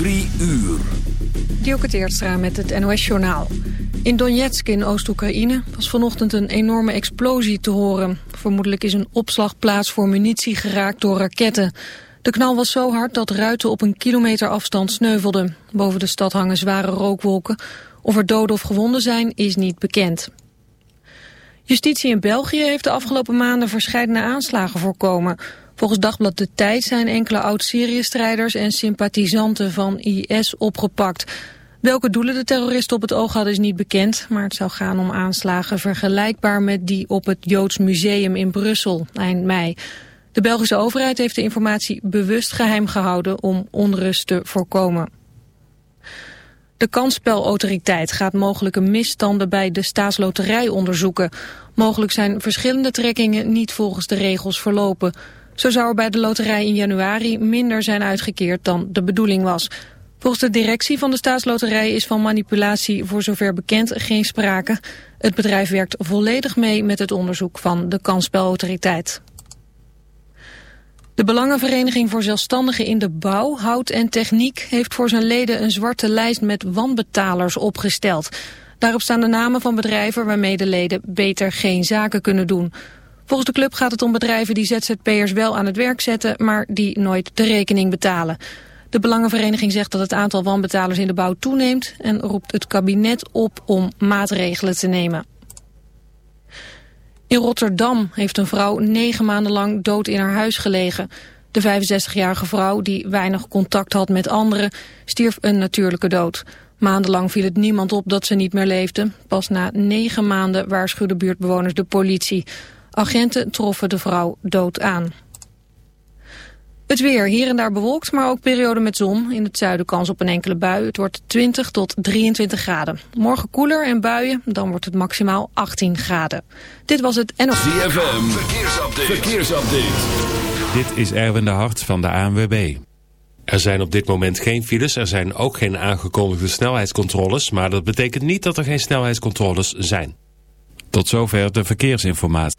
Drie uur. Dielke Teertstra met het NOS-journaal. In Donetsk in Oost-Oekraïne was vanochtend een enorme explosie te horen. Vermoedelijk is een opslagplaats voor munitie geraakt door raketten. De knal was zo hard dat ruiten op een kilometer afstand sneuvelden. Boven de stad hangen zware rookwolken. Of er doden of gewonden zijn, is niet bekend. Justitie in België heeft de afgelopen maanden verschillende aanslagen voorkomen. Volgens Dagblad De Tijd zijn enkele oud-Syrië-strijders en sympathisanten van IS opgepakt. Welke doelen de terroristen op het oog hadden is niet bekend, maar het zou gaan om aanslagen vergelijkbaar met die op het Joods Museum in Brussel eind mei. De Belgische overheid heeft de informatie bewust geheim gehouden om onrust te voorkomen. De kansspelautoriteit gaat mogelijke misstanden bij de staatsloterij onderzoeken. Mogelijk zijn verschillende trekkingen niet volgens de regels verlopen. Zo zou er bij de loterij in januari minder zijn uitgekeerd dan de bedoeling was. Volgens de directie van de staatsloterij is van manipulatie voor zover bekend geen sprake. Het bedrijf werkt volledig mee met het onderzoek van de kansspelautoriteit. De Belangenvereniging voor Zelfstandigen in de Bouw, Hout en Techniek heeft voor zijn leden een zwarte lijst met wanbetalers opgesteld. Daarop staan de namen van bedrijven waarmee de leden beter geen zaken kunnen doen. Volgens de club gaat het om bedrijven die ZZP'ers wel aan het werk zetten, maar die nooit de rekening betalen. De Belangenvereniging zegt dat het aantal wanbetalers in de bouw toeneemt en roept het kabinet op om maatregelen te nemen. In Rotterdam heeft een vrouw negen maanden lang dood in haar huis gelegen. De 65-jarige vrouw, die weinig contact had met anderen, stierf een natuurlijke dood. Maandenlang viel het niemand op dat ze niet meer leefde. Pas na negen maanden waarschuwden buurtbewoners de politie. Agenten troffen de vrouw dood aan. Het weer, hier en daar bewolkt, maar ook periode met zon. In het zuiden kans op een enkele bui. Het wordt 20 tot 23 graden. Morgen koeler en buien, dan wordt het maximaal 18 graden. Dit was het NOS. ZFM, verkeersupdate. verkeersupdate. Dit is Erwin de Hart van de ANWB. Er zijn op dit moment geen files, er zijn ook geen aangekondigde snelheidscontroles... maar dat betekent niet dat er geen snelheidscontroles zijn. Tot zover de verkeersinformatie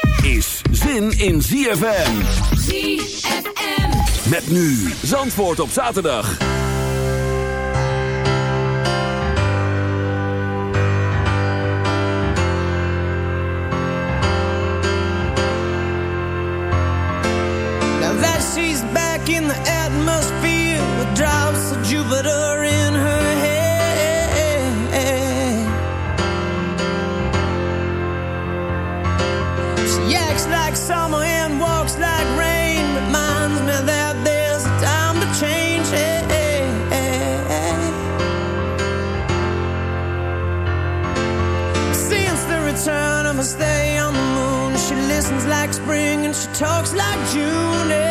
Is zin in ZFM. ZFM. Met nu Zandvoort op zaterdag. Now that she's back in the atmosphere with drops of Jupiter talks like June.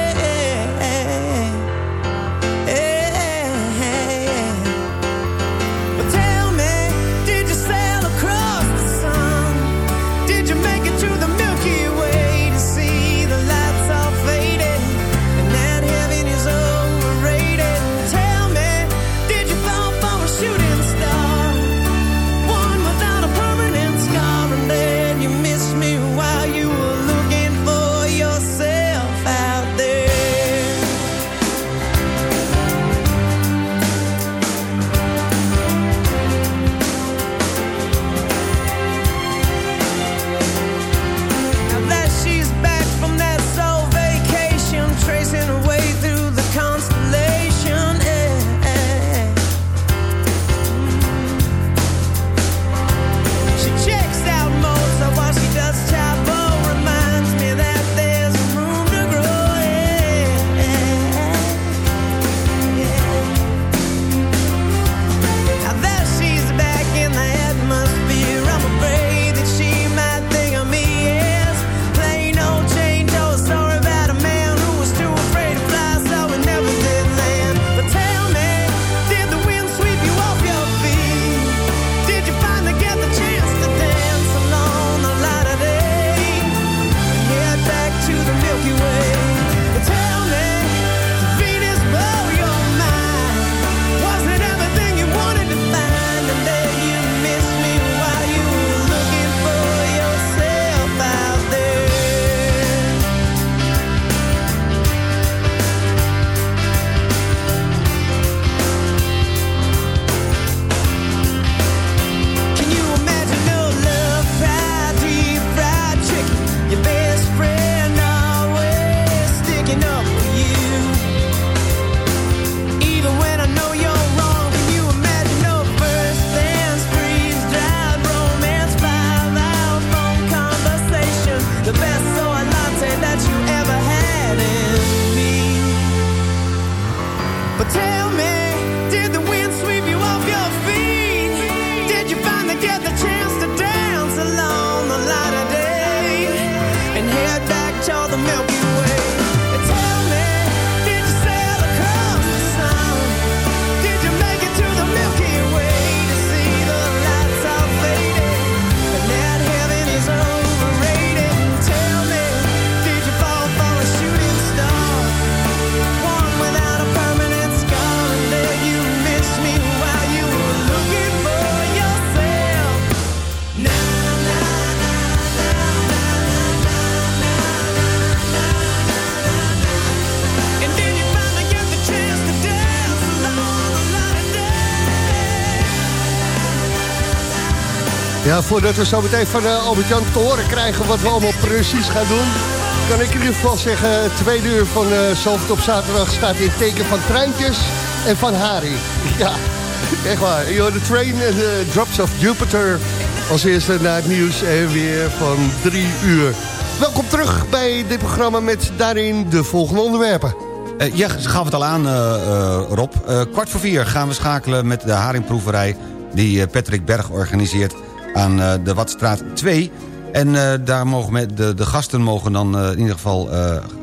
Head back toward the Milky voordat we zo meteen van eh, Albert-Jan te horen krijgen wat we allemaal precies gaan doen... kan ik in ieder geval zeggen, tweede uur van uh, op zaterdag staat in het teken van treintjes en van haring. Ja, echt waar. You're the train en de drops of Jupiter. Als eerste naar het nieuws en weer van drie uur. Welkom terug bij dit programma met daarin de volgende onderwerpen. Eh, ja, ze gaf het al aan, Rob. Kwart voor vier gaan we schakelen met de haringproeverij... die Patrick Berg organiseert aan eh, de Watstraat 2. En eh, daar mogen met de, de gasten mogen dan eh, in ieder geval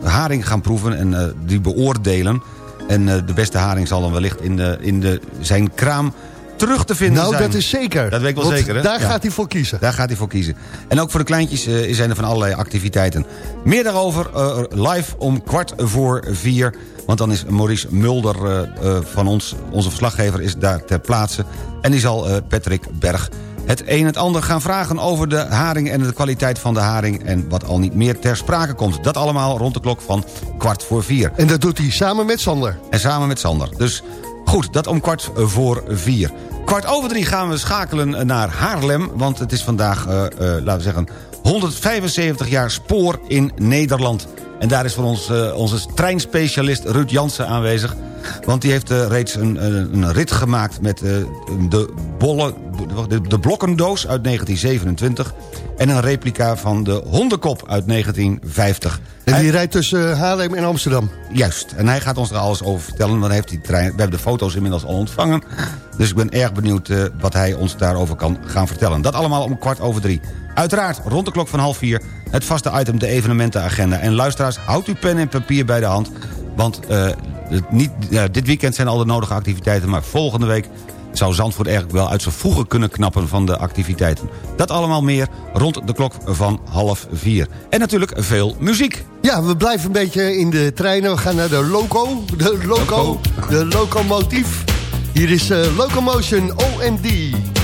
haring gaan proeven... en die beoordelen. En de beste haring zal dan wellicht in, de, in de, zijn kraam terug te vinden Nou, zijn. dat is zeker. Dat weet ik wel Want zeker, hè? daar Ja. gaat hij voor kiezen. Daar gaat hij voor kiezen. En ook voor de kleintjes zijn er van allerlei activiteiten. Meer daarover live om kwart voor vier. Want dan is Maurice Mulder van ons, onze verslaggever, is daar ter plaatse. En die zal Patrick Berg het een en het ander gaan vragen over de haring... en de kwaliteit van de haring en wat al niet meer ter sprake komt. Dat allemaal rond de klok van kwart voor vier. En dat doet hij samen met Sander. En samen met Sander. Dus goed, dat om kwart voor vier. Kwart over drie gaan we schakelen naar Haarlem... want het is vandaag, eh, eh, laten we zeggen... 175 jaar spoor in Nederland. En daar is voor ons eh, onze treinspecialist Ruud Jansen aanwezig. Want die heeft reeds een, een, rit gemaakt met de bolle de, de blokkendoos uit 1927... en een replica van de hondenkop uit 1950. En die Hij- rijdt tussen Haarlem en Amsterdam. Juist, en hij gaat ons er alles over vertellen. Dan heeft die trein, we hebben de foto's inmiddels al ontvangen. Dus ik ben erg benieuwd eh, wat hij ons daarover kan gaan vertellen. Dat allemaal om kwart over drie. Uiteraard, rond de klok van half vier... het vaste item, de evenementenagenda. En luisteraars, houd uw pen en papier bij de hand. Want eh, niet, dit weekend zijn al de nodige activiteiten... maar volgende week zou Zandvoort eigenlijk wel uit zijn voegen kunnen knappen van de activiteiten. Dat allemaal meer rond de klok van half vier. En natuurlijk veel muziek. Ja, we blijven een beetje in de treinen. We gaan naar de Loco. De Loco. De Locomotief. Hier is eh, Locomotion OMD.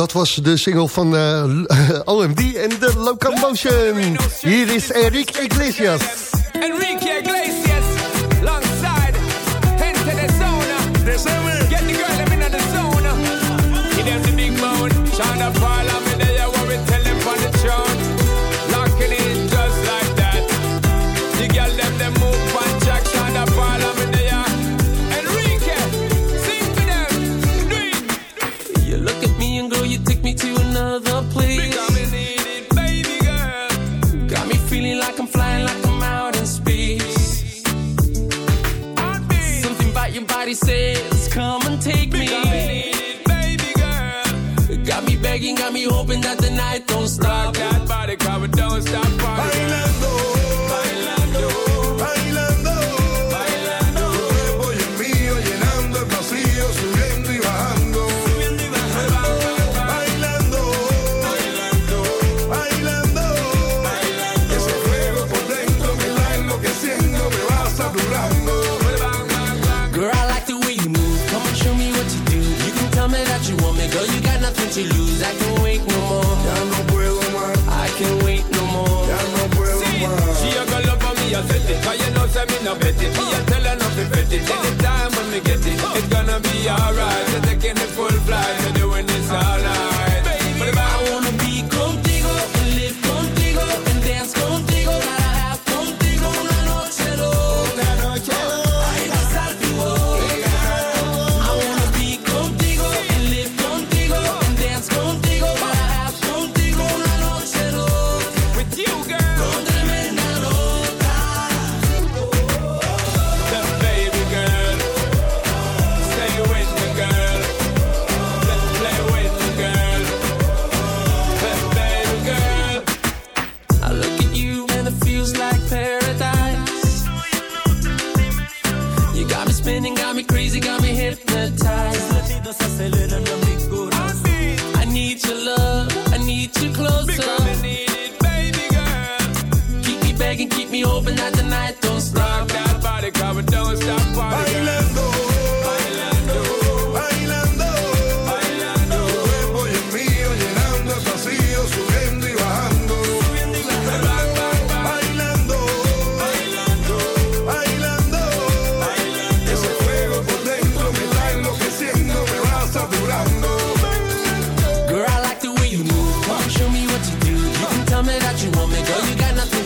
Dat was de single van eh, OMD en de Locomotion. Hier is Enrique Iglesias. Enrique Iglesias, alongside, enter the zone.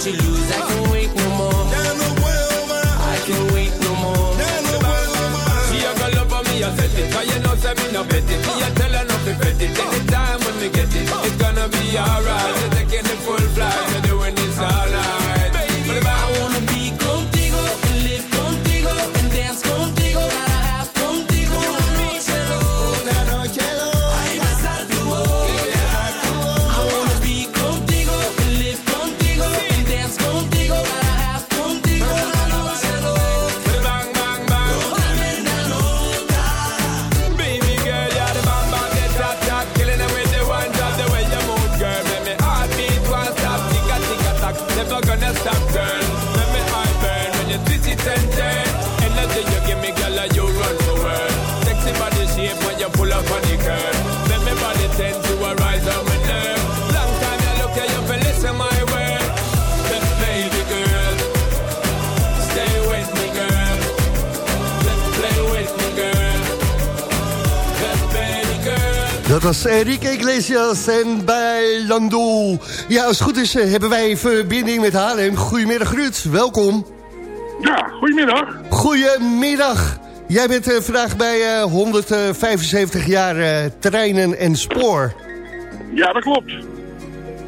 You lose. I can't wait no more. I can't wait no more. She a go love me, I set it. Cause you know, say me no bet it. Me a tell her not to bet it. Anytime when me get it, it's gonna be alright. Was Enrique Iglesias en bij Lando. Ja, als het goed is eh, hebben wij verbinding met Haarlem. Goedemiddag Ruud, welkom. Ja, goedemiddag. Goedemiddag. Jij bent eh, vandaag bij eh, 175 jaar eh, treinen en spoor. Ja, dat klopt.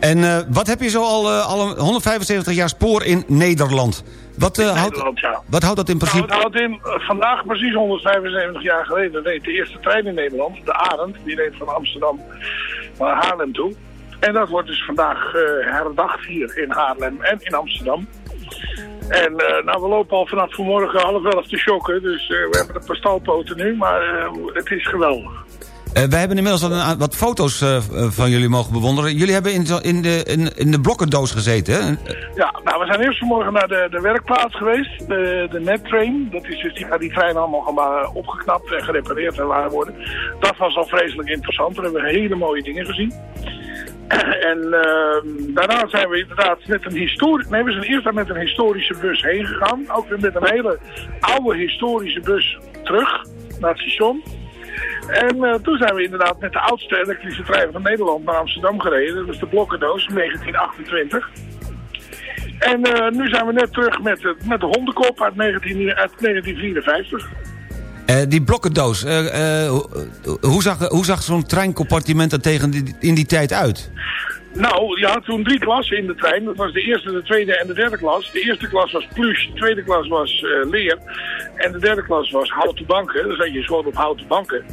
En eh, wat heb je zo al, eh, al een 175 jaar spoor in Nederland? Wat, eh, houdt, ja. wat houdt dat in Nou, principe? het houdt in, eh, vandaag precies 175 jaar geleden reed de eerste trein in Nederland, de Arend, die reed van Amsterdam naar Haarlem toe. En dat wordt dus vandaag eh, herdacht hier in Haarlem en in Amsterdam. En nou, we lopen al vanaf vanmorgen half elf te shocken, dus we hebben een paar stalpoten nu, maar het is geweldig. Eh, wij hebben inmiddels al een, wat foto's eh, van jullie mogen bewonderen. Jullie hebben in, in, de, in, de blokkendoos gezeten, hè? Ja, nou, we zijn eerst vanmorgen naar de, de werkplaats geweest, de, de NetTrain. Dat is dus die, die treinen allemaal eh, opgeknapt en gerepareerd en waar worden. Dat was al vreselijk interessant. Daar hebben we hele mooie dingen gezien. En ehm, daarna zijn we inderdaad met een historische... Nee, we zijn eerst met een historische bus heen gegaan. Ook weer met een hele oude historische bus terug naar het station. En eh, toen zijn we inderdaad met de oudste elektrische trein van Nederland naar Amsterdam gereden. Dat was de Blokkendoos in 1928. En eh, nu zijn we net terug met, de- met de hondenkop uit, 19, uit 1954. Eh, die blokkendoos, hoe- zag, hoe zag zo'n treincompartiment er tegen die, in die tijd uit? Nou, je had toen drie klassen in de trein. Dat was de eerste, de tweede en de derde klas. De eerste klas was plush, de tweede klas was leer. En de derde klas was houten banken. Dan zat je gewoon op houten banken.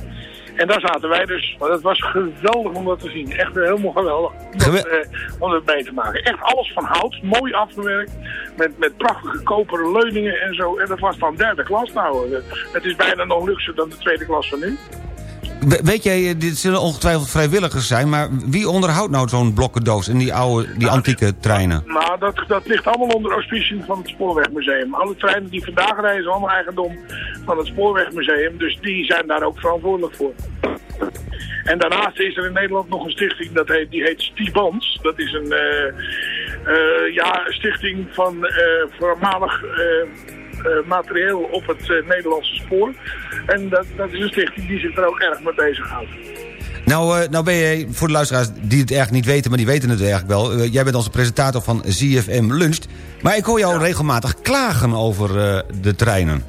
En daar zaten wij dus. Maar dat was geweldig om dat te zien. Echt helemaal geweldig om dat, eh, om dat mee te maken. Echt alles van hout, mooi afgewerkt. Met, met prachtige koperen leuningen en zo. En dat was dan derde klas nou. Eh, Het is bijna nog luxer dan de tweede klas van nu. We- Weet jij, eh, dit zullen ongetwijfeld vrijwilligers zijn... maar wie onderhoudt nou zo'n blokkendoos in die oude, die antieke treinen? Nou, dat, dat ligt allemaal onder auspiciën van het Spoorwegmuseum. Alle treinen die vandaag rijden zijn allemaal eigendom van het Spoorwegmuseum. Dus die zijn daar ook verantwoordelijk voor. En daarnaast is er in Nederland nog een stichting, dat heet, die heet Stibans. Dat is een eh, eh, ja, stichting van voormalig materieel op het eh, Nederlandse spoor. En dat, dat is een stichting die zich er ook erg mee bezighoudt. Nou, eh, nou ben je, voor de luisteraars die het eigenlijk niet weten... maar die weten het eigenlijk wel... eh, jij bent onze presentator van ZFM Luncht. Maar ik hoor jou regelmatig klagen over eh, de treinen.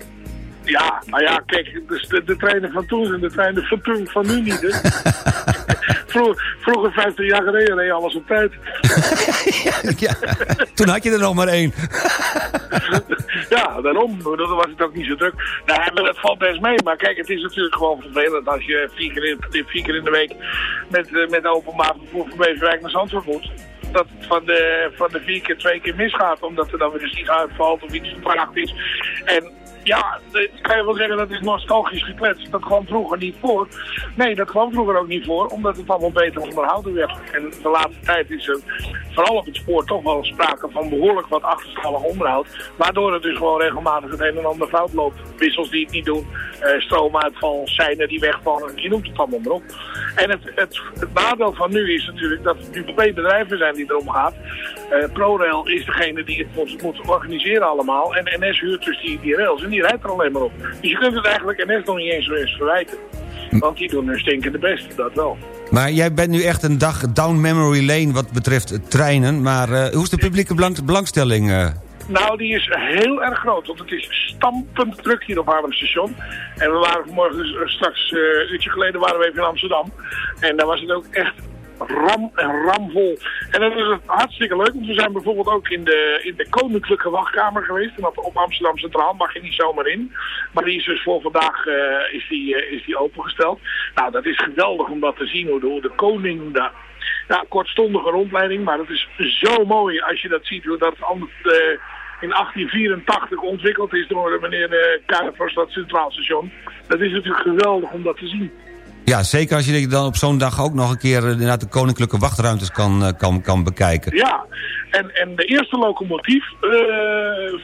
Ja, nou ja, kijk, de, de treinen van toen en de treinen van toen van nu niet, hè. Vroeger, vroeger 15 jaar geleden reed alles op tijd. ja, toen had je er nog maar één. ja, daarom. Dat was het ook niet zo druk. Nou, maar het valt best mee. Maar kijk, het is natuurlijk gewoon vervelend als je vier keer in, vier keer in de week met, eh, met openbaar vervoer van Beverwijk naar Zandvoort moet. Dat het van de, van de vier keer twee keer misgaat. Omdat er dan weer een stieg uitvalt of iets verpracht is. En ja, dat kan je wel zeggen dat is nostalgisch gekletst. Dat kwam vroeger niet voor. Nee, dat kwam vroeger ook niet voor, omdat het allemaal beter onderhouden werd. En de laatste tijd is er vooral op het spoor toch wel sprake van behoorlijk wat achterstallig onderhoud. Waardoor het dus gewoon regelmatig het een en ander fout loopt. Wissels die het niet doen, eh, stroomuitval, seinen die wegvallen, je noemt het allemaal maar op. En het, het, nadeel van nu is natuurlijk dat het nu twee bedrijven zijn die erom gaat. Eh, ProRail is degene die het moet, organiseren allemaal. En NS huurt dus die, die rails die rijdt er alleen maar op. Dus je kunt het eigenlijk NS nog niet eens, eens verwijten. Want die doen hun stinkende best, dat wel. Maar jij bent nu echt een dag down memory lane wat betreft treinen. Maar eh, hoe is de publieke belang- belangstelling? eh? Nou, die is heel erg groot, want het is stampend druk hier op Haarlem station. En we waren vanmorgen, dus, eh, straks een uurtje geleden, waren we even in Amsterdam. En daar was het ook echt ram en ramvol. En dat is hartstikke leuk, want we zijn bijvoorbeeld ook in de, in de koninklijke wachtkamer geweest. En op, Amsterdam Centraal mag je niet zomaar in. Maar die is dus voor vandaag eh, is die, eh, is die opengesteld. Nou, dat is geweldig om dat te zien, hoe de, de koning daar ja, kortstondige rondleiding, maar het is zo mooi als je dat ziet, hoe dat anders, eh, in 1884 ontwikkeld is door meneer uh, Karenvorstad Centraal Station. Dat is natuurlijk geweldig om dat te zien. Ja, zeker als je dan op zo'n dag ook nog een keer... eh, inderdaad de koninklijke wachtruimtes kan, eh, kan, kan bekijken. Ja, en, en de eerste locomotief eh,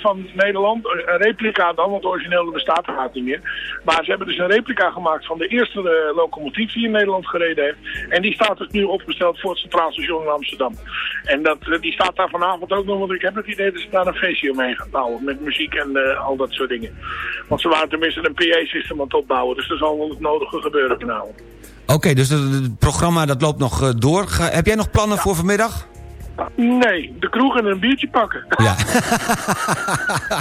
van Nederland, een replica dan, want de originele bestaat er niet meer. Maar ze hebben dus een replica gemaakt van de eerste locomotief die in Nederland gereden heeft. En die staat dus nu opgesteld voor het Centraal Station in Amsterdam. En dat, die staat daar vanavond ook nog, want ik heb het idee dat ze daar een feestje omheen gaan bouwen. Met muziek en al dat soort dingen. Want ze waren tenminste een PA-systeem aan het opbouwen, dus er zal wel het nodige gebeuren vanavond. Oké, dus het programma dat loopt nog eh, door. Ga- heb jij nog plannen voor vanmiddag? Nee, de kroeg en een biertje pakken. Ja.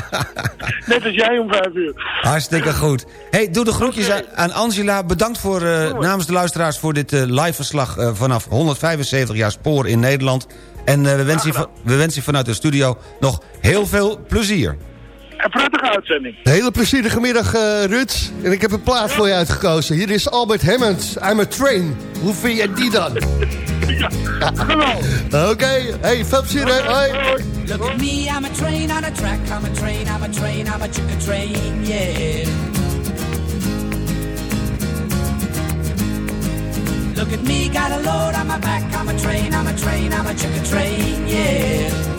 Net als jij om vijf uur. Hartstikke goed. Hey, doe de groetjes aan- aan Angela. Bedankt voor, eh, namens de luisteraars voor dit eh, live verslag vanaf 175 jaar spoor in Nederland. En we, wensen je, we wensen je vanuit de studio nog heel veel plezier. Een prettige uitzending. Een hele plezierige middag, eh Rut. En ik heb een plaat voor je uitgekozen. Hier is Albert Hammond, I'm a Train. Hoe vind jij die dan? Oké, hey, veel plezier hè. Hoi. Look at me, I'm a train on a track. I'm a train, I'm a train, I'm a chicken train, yeah. Look at me, got a load on my back. I'm a train, I'm a train, I'm a chicken train, yeah.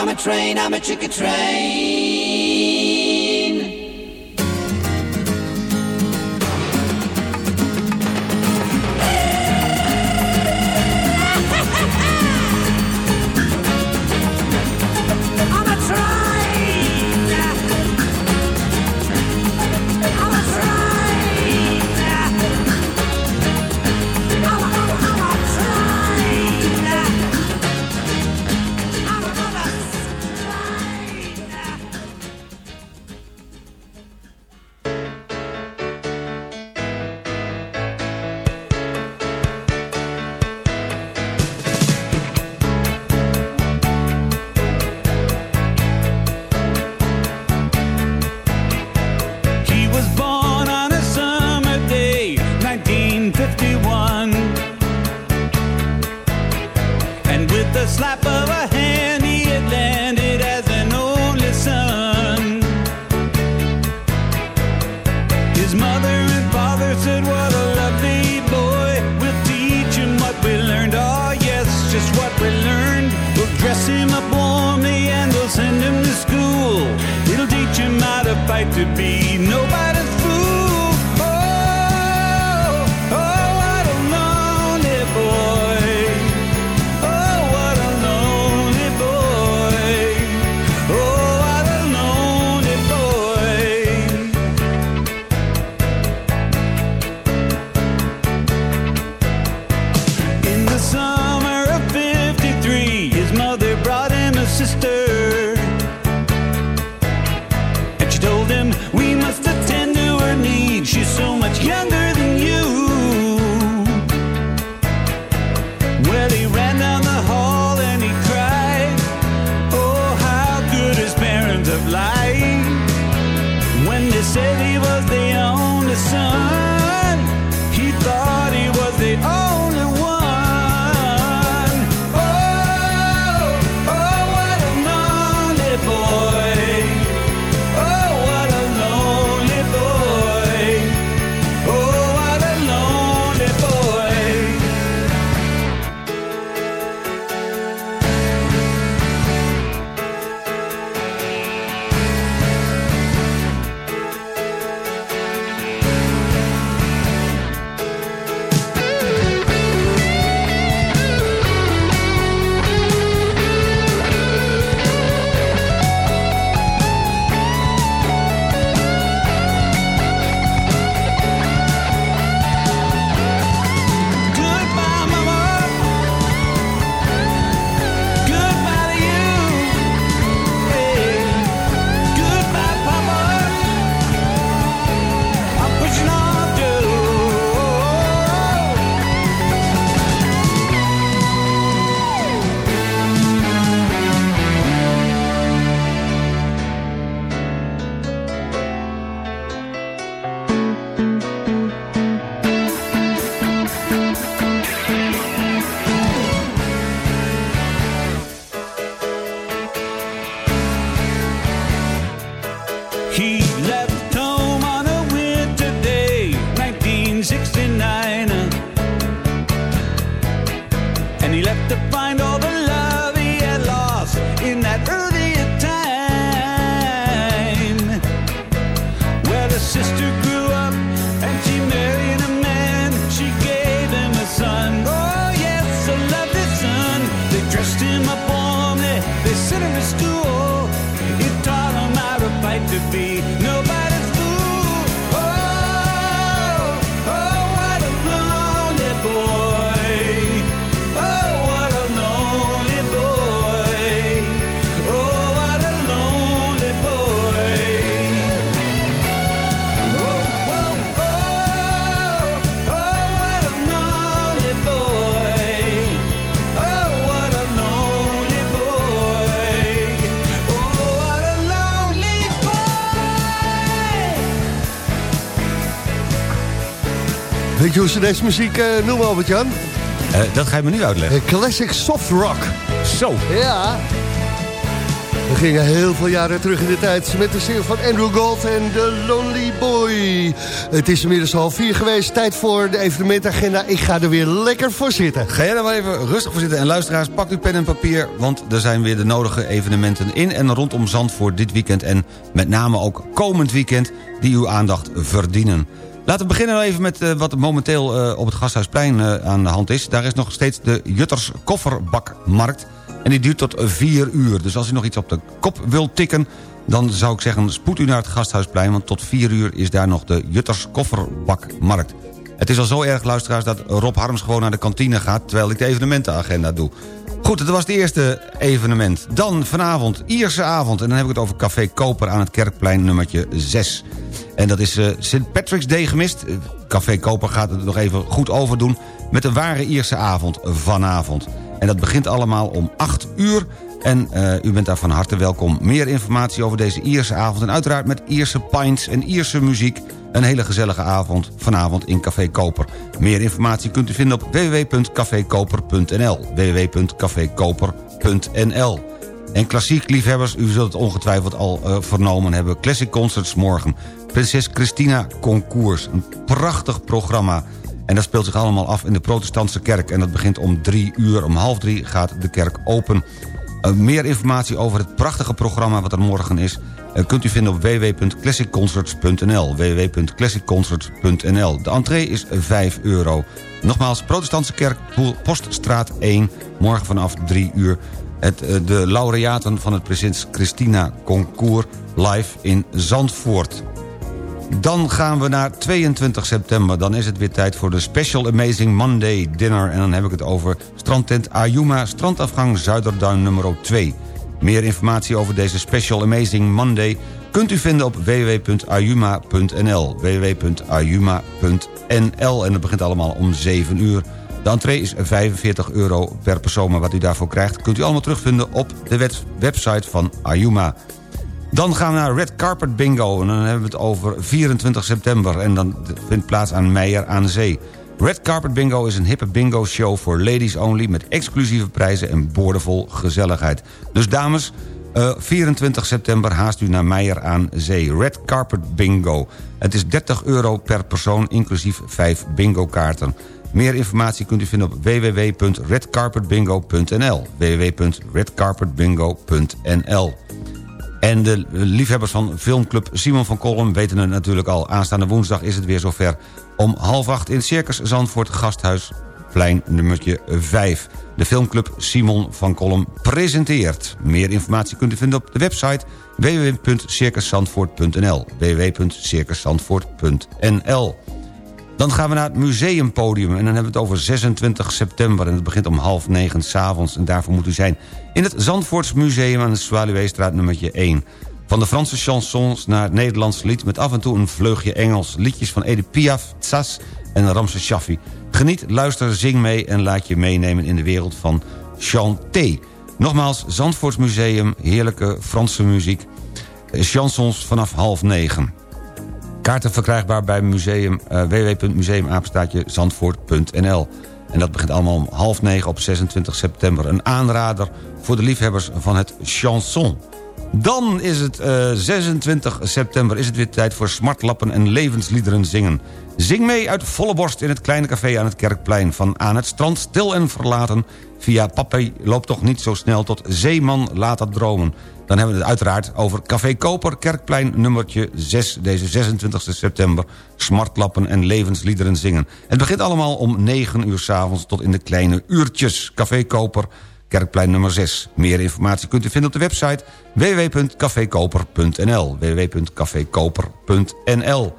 I'm a train, I'm a chicken train. grew up and she married a man. She gave Ze deze muziek eh, noemen, Albert-Jan? Eh, dat ga je me nu uitleggen. Classic soft rock. Zo. Ja. We gingen heel veel jaren terug in de tijd met de single van Andrew Gold en The Lonely Boy. Het is inmiddels half vier geweest. Tijd voor de evenementagenda. Ik ga er weer lekker voor zitten. Ga jij er maar even rustig voor zitten. En luisteraars, pak uw pen en papier... want er zijn weer de nodige evenementen in en rondom Zandvoort dit weekend... en met name ook komend weekend die uw aandacht verdienen. Laten we beginnen even met eh, wat momenteel eh, op het Gasthuisplein eh, aan de hand is. Daar is nog steeds de Jutters Kofferbakmarkt... En die duurt tot 4 uur. Dus als u nog iets op de kop wilt tikken... dan zou ik zeggen, spoed u naar het Gasthuisplein... want tot 4 uur is daar nog de Jutters Kofferbakmarkt. Het is al zo erg, luisteraars, dat Rob Harms gewoon naar de kantine gaat... terwijl ik de evenementenagenda doe. Goed, dat was het eerste evenement. Dan vanavond, Ierse avond. En dan heb ik het over Café Koper aan het Kerkplein nummertje 6. En dat is uh, St. Patrick's Day gemist. Eh, Café Koper gaat het nog even goed overdoen... met een ware Ierse avond vanavond. En dat begint allemaal om 8 uur. En uh, u bent daar van harte welkom. Meer informatie over deze Ierse avond... en uiteraard met Ierse pints en Ierse muziek... een hele gezellige avond vanavond in Café Koper. Meer informatie kunt u vinden op www.cafekoper.nl www.cafekoper.nl En klassiek liefhebbers, u zult het ongetwijfeld al uh, vernomen hebben... Classic Concerts morgen. Prinses Christina Concours. Een prachtig programma... En dat speelt zich allemaal af in de protestantse kerk. En dat begint om drie uur. Om half drie gaat de kerk open. Uh, meer informatie over het prachtige programma wat er morgen is... Kunt u vinden op www.classicconcerts.nl www.classicconcerts.nl De entree is 5 euro. Nogmaals, protestantse kerk, Poststraat 1... morgen vanaf 3 uur. Het, uh, de laureaten van het Prinses Christina Concours live in Zandvoort. Dan gaan we naar 22 september. Dan is het weer tijd voor de Special Amazing Monday Dinner. En dan heb ik het over strandtent Ayuma, strandafgang Zuiderduin nummer 2. Meer informatie over deze Special Amazing Monday... kunt u vinden op www.ayuma.nl. www.ayuma.nl En het begint allemaal om 7 uur. De entree is 45 euro per persoon, maar wat u daarvoor krijgt... kunt u allemaal terugvinden op de website van Ayuma. Dan gaan we naar Red Carpet Bingo. En dan hebben we het over 24 september. En dan vindt plaats aan Meijer aan Zee. Red Carpet Bingo is een hippe bingo show voor ladies only... met exclusieve prijzen en boordevol gezelligheid. Dus dames, uh, 24 september haast u naar Meijer aan Zee. Red Carpet Bingo. Het is 30 euro per persoon, inclusief 5 bingo kaarten. Meer informatie kunt u vinden op www.redcarpetbingo.nl www.redcarpetbingo.nl en de liefhebbers van filmclub Simon van Kolm weten het natuurlijk al. Aanstaande woensdag is het weer zover. Om half acht in Circus Zandvoort Gasthuisplein nummertje 5. De filmclub Simon van Kolm presenteert. Meer informatie kunt u vinden op de website www.circuszandvoort.nl www.circuszandvoort.nl dan gaan we naar het museumpodium en dan hebben we het over 26 september... en het begint om half negen s'avonds en daarvoor moet u zijn... in het Zandvoorts Museum aan de Zwaluweestraat nummertje 1. Van de Franse chansons naar het Nederlands lied... met af en toe een vleugje Engels. Liedjes van Edith Piaf, Tsas en Ramse Shaffi. Geniet, luister, zing mee en laat je meenemen in de wereld van chanté. Nogmaals, Zandvoorts Museum, heerlijke Franse muziek. Chansons vanaf half negen. Kaarten verkrijgbaar bij museum, uh, www.museumapenstaatjezandvoort.nl. En dat begint allemaal om half negen op 26 september. Een aanrader voor de liefhebbers van het chanson. Dan is het eh, 26 september, is het weer tijd voor smartlappen en levensliederen zingen. Zing mee uit volle borst in het kleine café aan het Kerkplein. Van aan het strand stil en verlaten. Via Papi loopt toch niet zo snel tot Zeeman laat dat dromen. Dan hebben we het uiteraard over Café Koper, Kerkplein nummertje 6... deze 26 september, smartlappen en levensliederen zingen. Het begint allemaal om 9 uur s'avonds tot in de kleine uurtjes. Café Koper, Kerkplein nummer 6. Meer informatie kunt u vinden op de website www.cafekoper.nl www.cafekoper.nl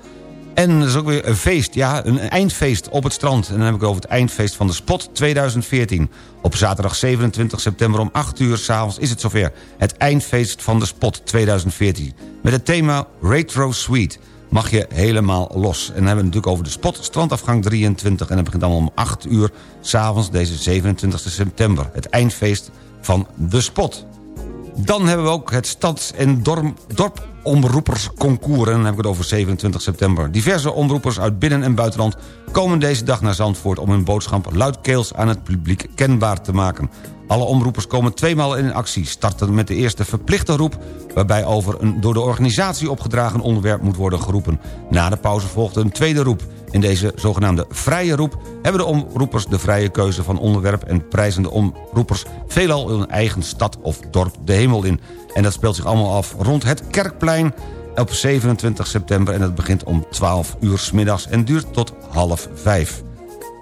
En dat is ook weer een feest, ja, een eindfeest op het strand. En dan heb ik het over het eindfeest van de Spot 2014. Op zaterdag 27 september om 8 uur s'avonds is het zover. Het eindfeest van de Spot 2014. Met het thema Retro Suite mag je helemaal los. En dan hebben we het natuurlijk over de spot, strandafgang 23... en dat begint allemaal om 8 uur s'avonds deze 27 september. Het eindfeest van de spot. Dan hebben we ook het Stads- en Dorp, Dorpomroepersconcours. En dan heb ik het over 27 september. Diverse omroepers uit binnen- en buitenland komen deze dag naar Zandvoort... om hun boodschap luidkeels aan het publiek kenbaar te maken. Alle omroepers komen tweemaal in actie. Starten met de eerste verplichte roep... waarbij over een door de organisatie opgedragen onderwerp moet worden geroepen. Na de pauze volgt een tweede roep. In deze zogenaamde vrije roep hebben de omroepers de vrije keuze van onderwerp... en prijzen de omroepers veelal hun eigen stad of dorp de hemel in. En dat speelt zich allemaal af rond het Kerkplein op 27 september... en dat begint om 12 uur middags en duurt tot half vijf.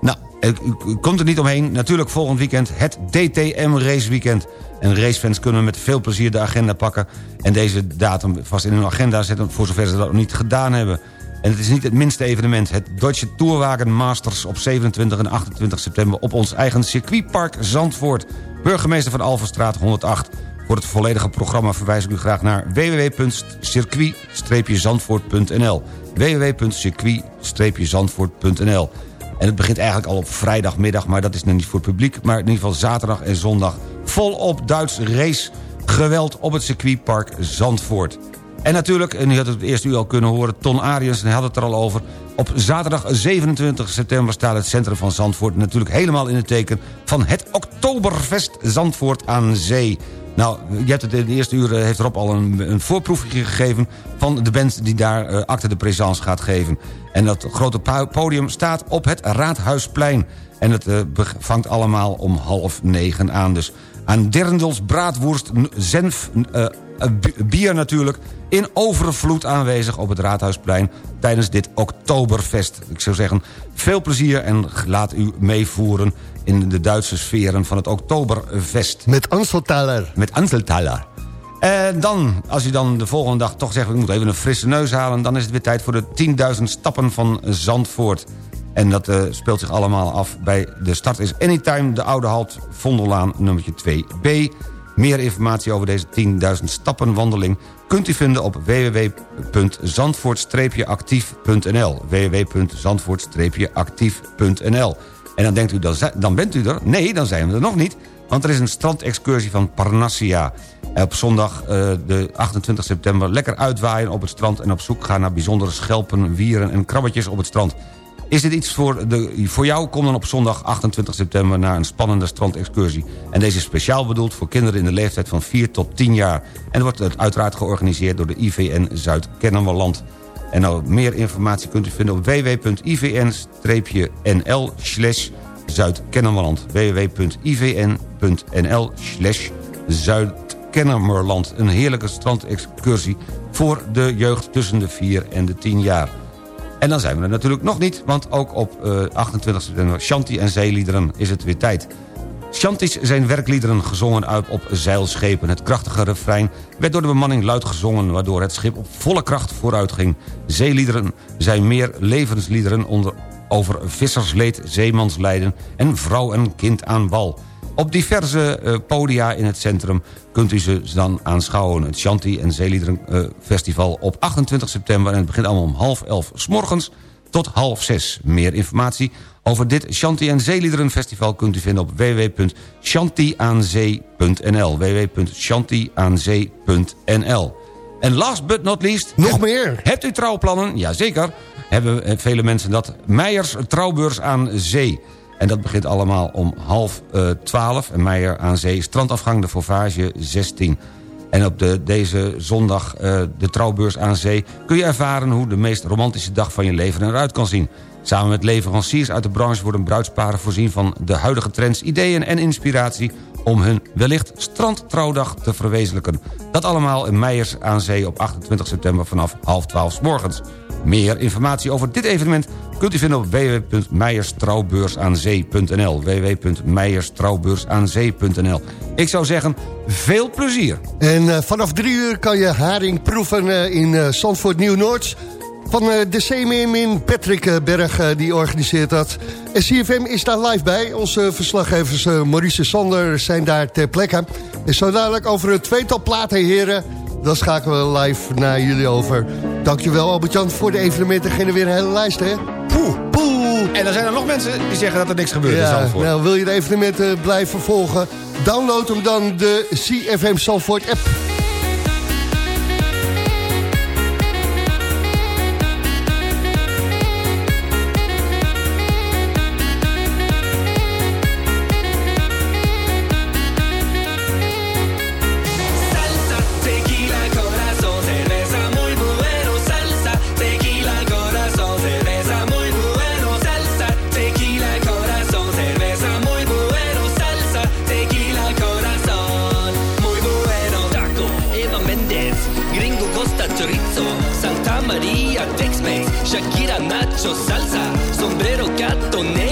Nou, u, u komt er niet omheen. Natuurlijk volgend weekend het DTM raceweekend. En racefans kunnen met veel plezier de agenda pakken... en deze datum vast in hun agenda zetten... voor zover ze dat nog niet gedaan hebben. En het is niet het minste evenement. Het Deutsche Tourwagen Masters op 27 en 28 september... op ons eigen circuitpark Zandvoort. Burgemeester van Alverstraat 108. Voor het volledige programma verwijs ik u graag naar www.circuit-zandvoort.nl www.circuit-zandvoort.nl En het begint eigenlijk al op vrijdagmiddag, maar dat is nog niet voor het publiek. Maar in ieder geval zaterdag en zondag volop Duits race geweld op het circuitpark Zandvoort. En natuurlijk, en u had het eerste uur al kunnen horen... Ton Ariens, en hij had het er al over... op zaterdag 27 september staat het centrum van Zandvoort... natuurlijk helemaal in het teken van het Oktoberfest Zandvoort aan Zee. Nou, je hebt het in de eerste uur eh, heeft Rob al een, een voorproefje gegeven... van de band die daar uh, acte de présence gaat geven. En dat grote podium staat op het Raadhuisplein. En het uh, vangt allemaal om half negen aan. Dus aan dirndels, braadworst, zenf, bier natuurlijk... in overvloed aanwezig op het Raadhuisplein... tijdens dit Oktoberfest. Ik zou zeggen, veel plezier en laat u meevoeren... in de Duitse sferen van het Oktoberfest. Met Anseltaler. Met Anseltaler. En dan, als je dan de volgende dag toch zegt... ik moet even een frisse neus halen... dan is het weer tijd voor de 10.000 stappen van Zandvoort... En dat uh, speelt zich allemaal af bij de start is Anytime... de Oude Halt Vondellaan nummertje 2B. Meer informatie over deze 10.000 stappen wandeling... kunt u vinden op www.zandvoort-actief.nl www.zandvoort-actief.nl En dan denkt u, dan, bent u er? Nee, dan zijn we er nog niet. Want er is een strandexcursie van Parnassia. Op zondag uh, de 28 september lekker uitwaaien op het strand... en op zoek gaan naar bijzondere schelpen, wieren en krabbetjes op het strand... Is dit iets voor, de, voor jou? Kom dan op zondag 28 september naar een spannende strandexcursie. En deze is speciaal bedoeld voor kinderen in de leeftijd van 4 tot 10 jaar. En wordt uiteraard georganiseerd door de IVN Zuid-Kennemerland. En nou, meer informatie kunt u vinden op www.ivn-nl Zuid-Kennemerland. www.ivn.nl Zuid-Kennemerland. Een heerlijke strandexcursie voor de jeugd tussen de 4 en de 10 jaar. En dan zijn we er natuurlijk nog niet, want ook op uh, 28 september... Shanti en zeeliederen is het weer tijd. Shanties zijn werkliederen gezongen uit op zeilschepen. Het krachtige refrein werd door de bemanning luid gezongen... waardoor het schip op volle kracht vooruit ging. Zeeliederen zijn meer levensliederen onder, over vissersleed, zeemanslijden... en vrouw en kind aan wal. Op diverse uh, podia in het centrum kunt u ze dan aanschouwen. Het Shanti en Zeeliederen uh, Festival op 28 september... en het begint allemaal om half elf s morgens tot half zes. Meer informatie over dit Shanti en Zeeliederen Festival... kunt u vinden op www.shantiaanzee.nl www.shantiaanzee.nl En last but not least... Nog meer? Hebt u trouwplannen? Jazeker. Hebben vele mensen dat. Meijers Trouwbeurs aan Zee... En dat begint allemaal om half uh, twaalf. En Meijer aan Zee, strandafgang de Fauvage 16. En op de, deze zondag, eh, de trouwbeurs aan zee... kun je ervaren hoe de meest romantische dag van je leven eruit kan zien. Samen met leveranciers uit de branche worden bruidsparen voorzien van de huidige trends, ideeën en inspiratie om hun wellicht strandtrouwdag te verwezenlijken. Dat allemaal in Meijers aan Zee op 28 september vanaf half 12 's morgens. Meer informatie over dit evenement kunt u vinden op www.meijerstrouwbeursaanzee.nl www.meijerstrouwbeursaanzee.nl Ik zou zeggen, veel plezier! En eh, vanaf drie uur kan je haring proeven eh, in Zandvoort Nieuw-Noord. Van eh, de Zeemeermin Patrick eh, Berg, eh, die organiseert dat. En CFM is daar live bij. Onze verslaggevers Maurice Sander zijn daar ter plekke. En zo dadelijk over een tweetal platen, heren... dan schakelen we live naar jullie over. Dankjewel Albert-Jan voor de evenementen. Weer een hele lijst, hè? Poeh, poeh. En dan zijn er nog mensen die zeggen dat er niks gebeurt Ja, nou, wil je de evenementen blijven volgen? Download hem dan, de CFM Zandvoort app. Nacho, Salsa, Sombrero, Gato Negro,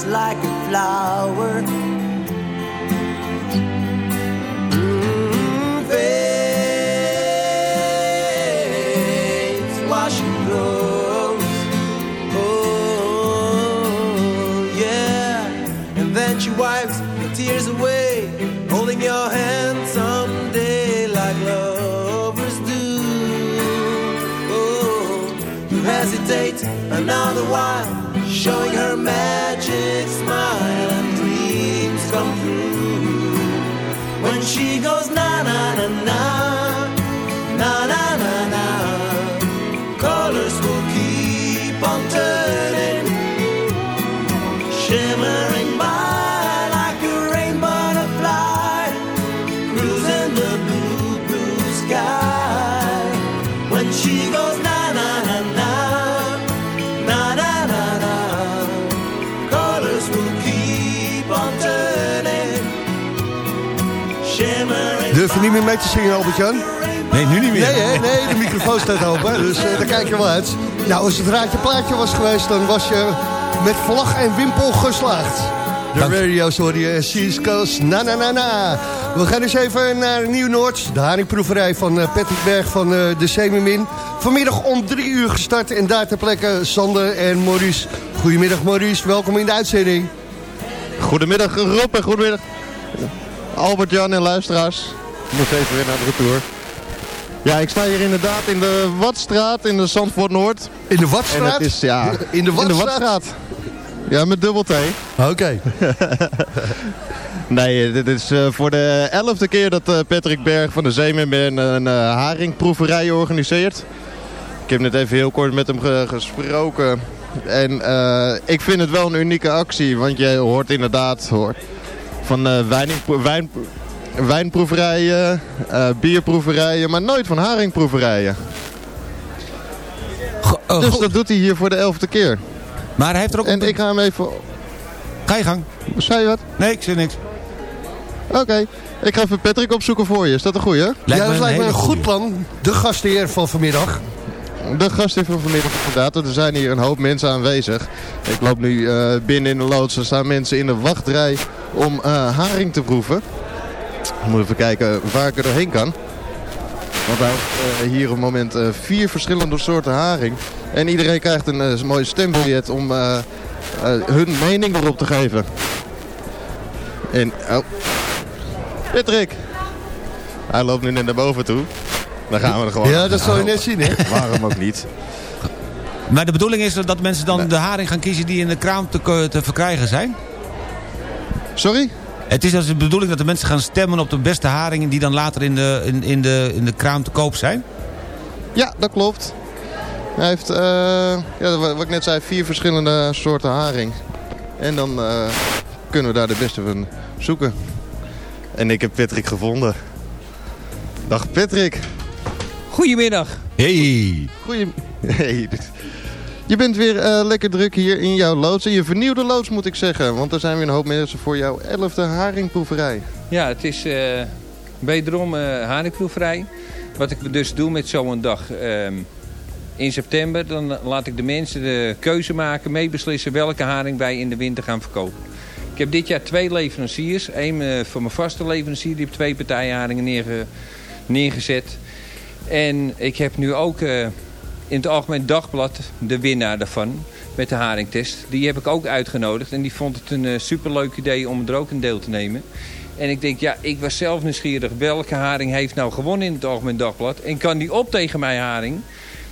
shines like a flower. Mm, fades while she grows. Oh, yeah. And then she wipes the tears away, holding your hand someday like lovers do. Oh, you hesitate another while, showing her magic meer mee te zingen, Albert-Jan? Nee, nu niet meer. Nee, hè? nee, de microfoon staat open, dus eh, daar kijk je wel uit. Nou, als het raadje plaatje was geweest, dan was je met vlag en wimpel geslaagd. De radio, sorry, Seas Coast, na na na na. We gaan eens even naar Nieuw-Noord, de haringproeverij van eh, Patrick Berg van eh, de Semimin. Vanmiddag om drie uur gestart en daar ter plekke Sander en Maurice. Goedemiddag Maurice, welkom in de uitzending. Goedemiddag Rob en goedemiddag Albert-Jan en luisteraars. Ik moet even weer naar de retour. Ja, ik sta hier inderdaad in de Watstraat in de Zandvoort Noord. In de En Watstraat? het is, ja, In de Watstraat? Watstraat. Ja, met dubbel T. Oké. nee, dit is eh, voor de elfde keer dat eh, Patrick Berg van de Zeemermin een eh, haringproeverij organiseert. Ik heb net even heel kort met hem ge- gesproken. En ik vind het wel een unieke actie, want je hoort inderdaad hoor, van wijningpro- wijn, wijnproeverijen, eh, bierproeverijen, maar nooit van haringproeverijen. dus dat doet hij hier voor de elfde keer. Maar hij heeft er ook... En ik ga hem even... Ga je gang. Zei je wat? Nee, ik zeg niks. Oké, ik ga even Patrick opzoeken voor je. Is dat een goeie? ja, dat lijkt me een goed plan. De gastheer van vanmiddag. De gastheer van vanmiddag inderdaad. want Er zijn hier een hoop mensen aanwezig. Ik loop nu eh, binnen in de loods. Er staan mensen in de wachtrij om eh, haring te proeven. Ik moet even kijken waar ik er doorheen kan. Want hij heeft eh, hier op het moment eh, vier verschillende soorten haring. En iedereen krijgt een eh, mooi stembiljet om eh, eh, hun mening erop te geven. En, oh. Patrick! Hij loopt nu net naar boven toe. Dan gaan we er gewoon Ja, dat zal je net zien, hè? Waarom ook niet? Maar de bedoeling is dat mensen dan de haring gaan kiezen die in de kraam te, te verkrijgen zijn? Sorry? Het is dus de bedoeling dat de mensen gaan stemmen op de beste haringen die dan later in de, in, in de, in de kraam te koop zijn? Ja, dat klopt. Hij heeft, eh, ja, wat ik net zei, vier verschillende soorten haring. En dan eh, kunnen we daar de beste van zoeken. En ik heb Patrick gevonden. Dag Patrick. Goedemiddag. Hey. Goeie... Hey. Je bent weer eh, lekker druk hier in jouw loods. In je vernieuwde loods moet ik zeggen. Want er zijn weer een hoop mensen voor jouw elfde haringproeverij. Ja, het is eh wederom eh haringproeverij. Wat ik dus doe met zo'n dag ehm, in september... dan laat ik de mensen de keuze maken, meebeslissen... welke haring wij in de winter gaan verkopen. Ik heb dit jaar twee leveranciers. Eén voor mijn vaste leverancier, die heeft twee partijen haringen neerge- neergezet. En ik heb nu ook in het Algemeen Dagblad de winnaar daarvan... met de haringtest. Die heb ik ook uitgenodigd. En die vond het een eh, superleuk idee om er ook een deel te nemen. En ik denk, ja, ik was zelf nieuwsgierig. Welke haring heeft nou gewonnen in het Algemeen Dagblad? En kan die op tegen mijn haring?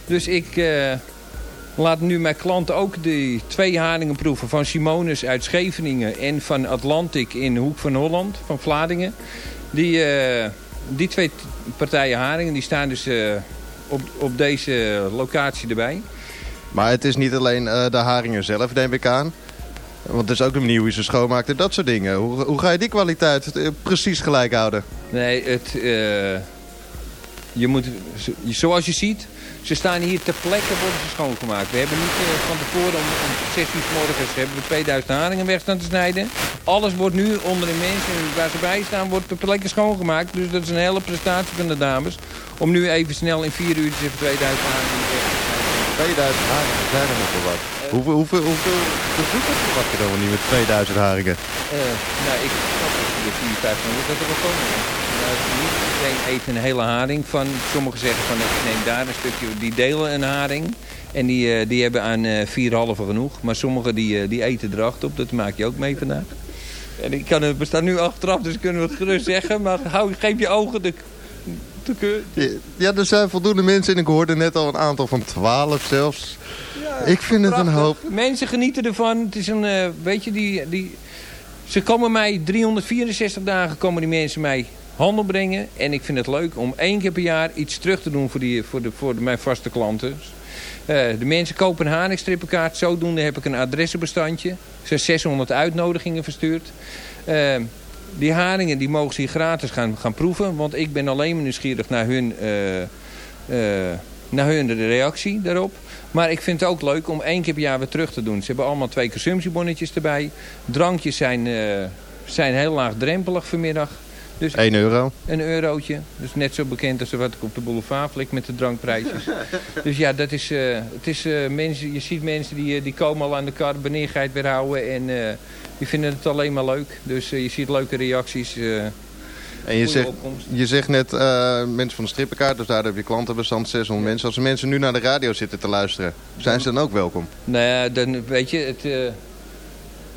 Dus ik eh, laat nu mijn klanten ook die twee haringen proeven. Van Simonus uit Scheveningen en van Atlantic in de hoek van Holland, van Vladingen. Die, eh, die twee partijen haringen die staan dus op, op deze locatie erbij. Maar het is niet alleen eh, de haringen zelf, neem ik aan. Want het is ook de manier hoe je ze schoonmaakt en dat soort dingen. Hoe, hoe ga je die kwaliteit eh, precies gelijk houden? Nee, het, eh, je moet, zoals je ziet, ze staan hier ter plekke worden ze schoongemaakt. We hebben niet van tevoren om, om 6 uur morgens hebben we 2000 haringen weg staan te snijden. alles wordt nu onder de mensen waar ze bij staan, wordt per plekken schoongemaakt. Dus dat is een hele prestatie van de dames. Om nu even snel in vier uur even 2000 haringen weg te krijgen. 2000 haringen, zijn er nog wel wat. Hoeveel, hoeveel, hoeveel bezoekers verwacht je dan wel niet met 2000 haringen? Eh, nou, ik schat dat de 4, 500 dat er wel komen. Nou, niet iedereen eet een hele haring van. Sommigen zeggen van ik neem daar een stukje, die delen een haring. En die, eh, die hebben aan eh 4,5 genoeg. Maar sommigen die, eh, die eten er acht op, dat maak je ook mee vandaag. En ik kan, het- we staan nu achteraf, dus kunnen we het gerust zeggen. Maar hou, geef je ogen de, Ja, er zijn voldoende mensen en ik hoorde net al een aantal van 12 zelfs. ik vind het een hoop. Mensen genieten ervan. Het is een, eh, weet je, die, die, ze komen mij 364 dagen komen die mensen mij handel brengen. En ik vind het leuk om één keer per jaar iets terug te doen voor, die, voor, de, voor de, mijn vaste klanten. Eh, de mensen kopen een haringstrippenkaart. Zodoende heb ik een adressenbestandje. Er zijn 600 uitnodigingen verstuurd. Eh, die haringen die mogen ze hier gratis gaan, gaan proeven. Want ik ben alleen maar nieuwsgierig naar hun, eh, eh, naar hun reactie daarop. Maar ik vind het ook leuk om één keer per jaar weer terug te doen. Ze hebben allemaal twee consumptiebonnetjes erbij. Drankjes zijn, eh, zijn heel laagdrempelig vanmiddag. Dus 1 euro. Een eurotje. Dus net zo bekend als wat ik op de boulevard flik met de drankprijsjes. dus ja, dat is, het is, mensen, je ziet mensen die, die komen al aan de kar, het weer houden. En die vinden het alleen maar leuk. Dus eh, je ziet leuke reacties. eh, En je zegt, je zegt net eh, mensen van de strippenkaart, dus daar heb je klantenbestand 600 mensen. Als er mensen nu naar de radio zitten te luisteren, zijn ze dan ook welkom? Nou ja, dan weet je, het,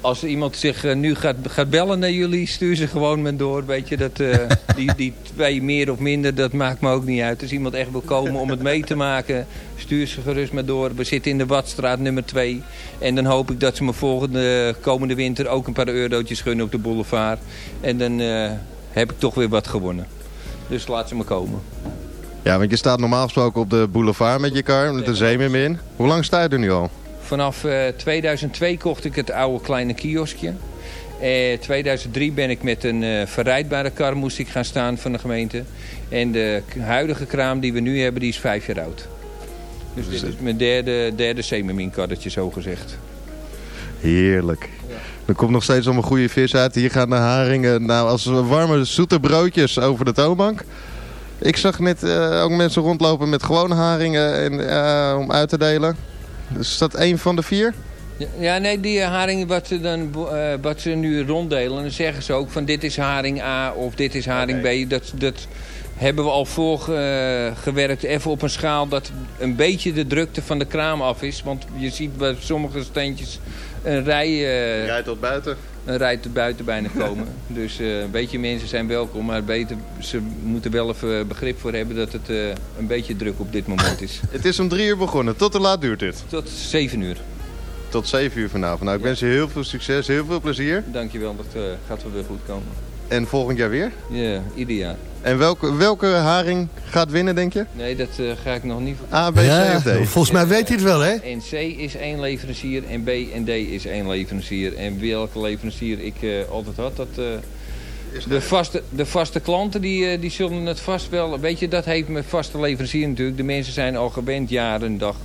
als iemand zich eh, nu gaat, gaat bellen naar jullie, stuur ze gewoon maar door. Weet je, dat, eh, die, die twee meer of minder, dat maakt me ook niet uit. Als iemand echt wil komen om het mee te maken, stuur ze gerust maar door. We zitten in de Watstraat nummer 2. En dan hoop ik dat ze me volgende komende winter ook een paar eurotjes gunnen op de boulevard. En dan eh, heb ik toch weer wat gewonnen. Dus laat ze me komen. Ja, want je staat normaal gesproken op de boulevard met je kar, met de zeemim in. Hoe lang sta je er nu al? Vanaf eh, 2002 kocht ik het oude kleine kioskje. Eh 2003 ben ik met een eh, verrijdbare kar moest ik gaan staan van de gemeente. En de huidige kraam die we nu hebben, die is vijf jaar oud. Dus dit is mijn derde, derde semiminkarretje, zo gezegd. Heerlijk. Er komt nog steeds allemaal goede vis uit. Hier gaan de haringen nou, als warme zoete broodjes over de toonbank. Ik zag net eh, ook mensen rondlopen met gewone haringen en, eh, om uit te delen. Dus is dat één van de vier? Ja, nee, die eh, haring wat ze, dan, eh, wat ze nu ronddelen, dan zeggen ze ook van dit is haring A of dit is haring B. Dat, dat hebben we al voorgewerkt, even op een schaal dat een beetje de drukte van de kraam af is. Want je ziet bij sommige standjes een rij, eh, Rij tot buiten. Een rij te buiten bijna komen. dus eh, een beetje mensen zijn welkom, maar beter, ze moeten wel even begrip voor hebben dat het eh, een beetje druk op dit moment is. Het is om drie uur begonnen. Tot hoe laat duurt dit? Tot zeven uur. Tot zeven uur vanavond. Nou, ik wens je heel veel succes, heel veel plezier. Dankjewel, dat eh, gaat wel weer goed komen. En volgend jaar weer? Ja, ieder jaar. En welke, welke haring gaat winnen, denk je? Nee, dat eh, ga ik nog niet vertellen. A, B, C of D? volgens mij weet hij het wel, hè? En C is één leverancier en B en D is één leverancier. En welke leverancier ik eh, altijd had, dat... eh, de, vaste, de vaste klanten die, die zullen het vast wel... Weet je, dat heeft mijn vaste leverancier natuurlijk. De mensen zijn al gewend, jaar en dag,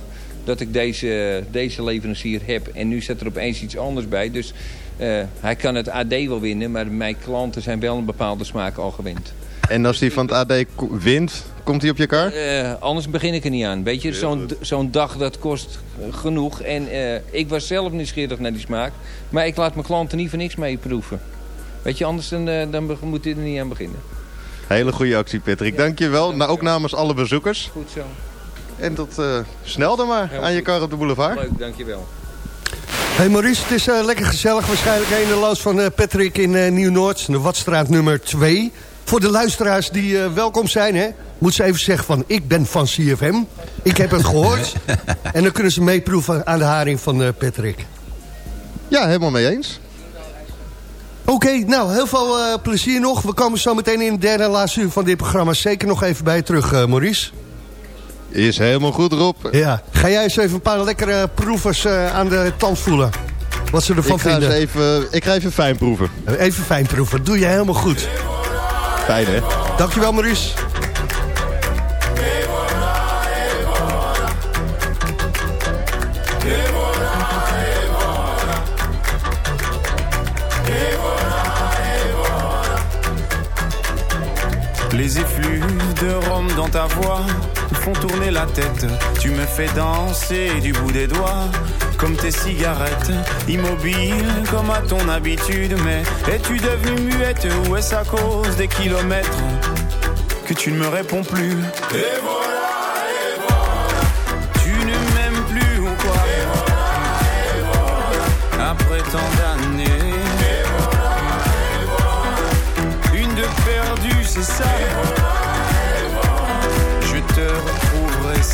dat ik deze, deze leverancier heb. En nu zit er opeens iets anders bij. Dus eh, hij kan het AD wel winnen, maar mijn klanten zijn wel een bepaalde smaak al gewend. En als die van het AD ko- wint, komt hij op je kar? Eh, anders begin ik er niet aan. Weet je, zo'n zo'n dag dat kost genoeg. En eh, ik was zelf nieuwsgierig naar die smaak. Maar ik laat mijn klanten niet voor niks mee proeven. Weet je, anders dan, dan moet je er niet aan beginnen. Hele goede actie, Patrick. Dank je wel. Nou, ook namens alle bezoekers. Goed zo. En tot eh, snel dan maar Heel aan je kar op de boulevard. Leuk, dankjewel. Hey Maurice, het is eh, lekker gezellig. Waarschijnlijk in de loods van eh, Patrick in eh, Nieuw-Noord. De Watstraat nummer 2. Voor de luisteraars die welkom zijn, hè, moet ze even zeggen van... ik ben van CFM, ik heb het gehoord. en dan kunnen ze meeproeven aan de haring van Patrick. Ja, helemaal mee eens. Oké, nou, heel veel plezier nog. We komen zo meteen in het derde en laatste uur van dit programma... zeker nog even bij je terug, Maurice. Is helemaal goed, Rob. Ja. Ga jij eens even een paar lekkere proevers eh, aan de tand voelen? Wat ze ervan ik ga vinden. Even, ik ga even fijn proeven. Even fijn proeven. Doe je helemaal goed. Fijn, hè? Dankjewel, Maurice. Les effluves de Rome dans ta voix tourner la tête. Tu me fais danser du bout des doigts, comme tes cigarettes. Immobile comme à ton habitude, mais es-tu devenue muette ou est-ce à cause des kilomètres que tu ne me réponds plus?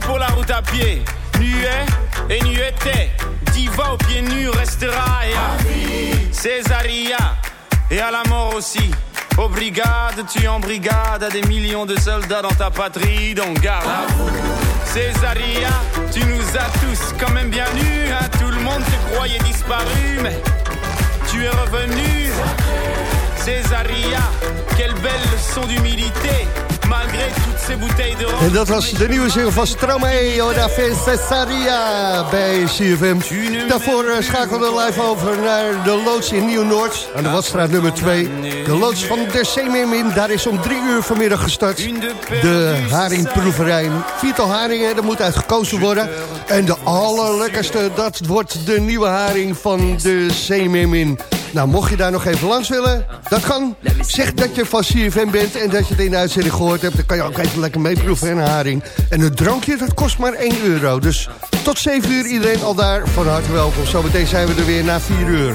Pour la route à pied. Nuet et nueté, diva aux pieds nus restera. Et à Césaria, et à la mort aussi. Aux brigades, tu en brigade, à des millions de soldats dans ta patrie, donc garde. Césaria, tu nous as tous quand même bien nus, hein. tout le monde te croyait disparu, mais tu es revenu. Césaria, quelle belle leçon d'humilité, malgré toutes ces bouteilles de rhum. En dat was de nieuwe single van Stromae, Oda Cesaria bij CFM. Daarvoor eh, schakelen we live over naar de loods in Nieuw-Noord. Aan de Watstraat nummer 2. De loods van de Zeemeermin, daar is om drie uur vanmiddag gestart. De haringproeverij. Viertal haringen, er moet uit gekozen worden. En de allerlekkerste, dat wordt de nieuwe haring van de Zeemeermin. Nou, mocht je daar nog even langs willen, dat kan. Zeg dat je van CFM bent en dat je het in de uitzending gehoord hebt. Dan kan je ook even lekker meeproeven en haring. En het drankje, dat kost maar 1 euro. Dus tot 7 uur iedereen al daar. Van harte welkom. Zometeen zijn we er weer na 4 uur.